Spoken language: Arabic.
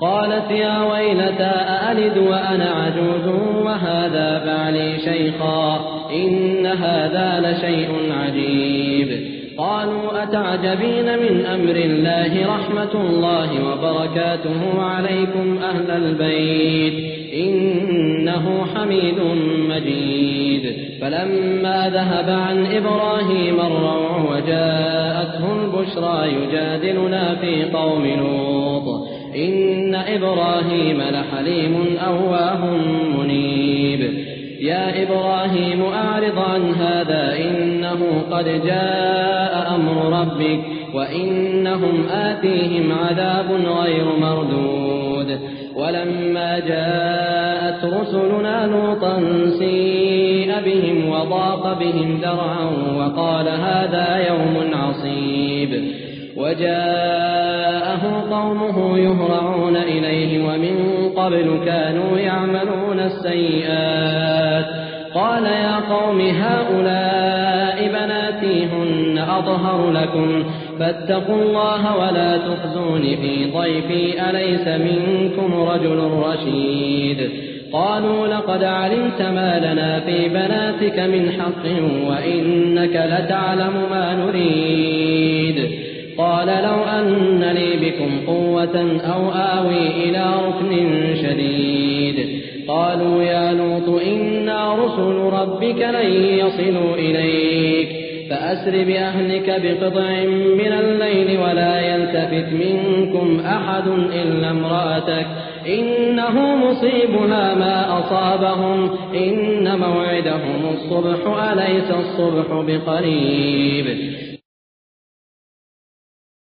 قالت يا ويلتى أألد وأنا عجوز وهذا بعلي شيخا إن هذا لشيء عجيب. قالوا أتعجبين من أمر الله رحمة الله وبركاته عليكم أهل البيت إنه حميد مجيد. فلما ذهب عن إبراهيم الروع وجاءته البشرى يجادلنا في قوم لوط. إبراهيم لحليم أواه منيب. يا إبراهيم أعرض عن هذا إنه قد جاء أمر ربك وإنهم آتيهم عذاب غير مردود. ولما جاءت رسلنا لوطا سيء بهم وضاق بهم ذرعا وقال هذا يوم عصيب. وجاءه قومه يهرعون إليه ومن قبل كانوا يعملون السيئات. قال يا قوم هؤلاء بناتي هن أطهر لكم. فاتقوا الله ولا تخزون في ضيفي أليس منكم رجل رشيد. قالوا لقد علمت ما لنا في بناتك من حق وإنك لتعلم ما نريد. قال لو أن لي بكم قوة أو آوي إلى ركن شديد. قالوا يا لوط إنا رسل ربك لن يصلوا إليك. فأسر بأهلك بقطع من الليل ولا يلتفت منكم أحد إلا امرأتك. إنه مصيبها ما أصابهم. إن موعدهم الصبح أليس الصبح بقريب.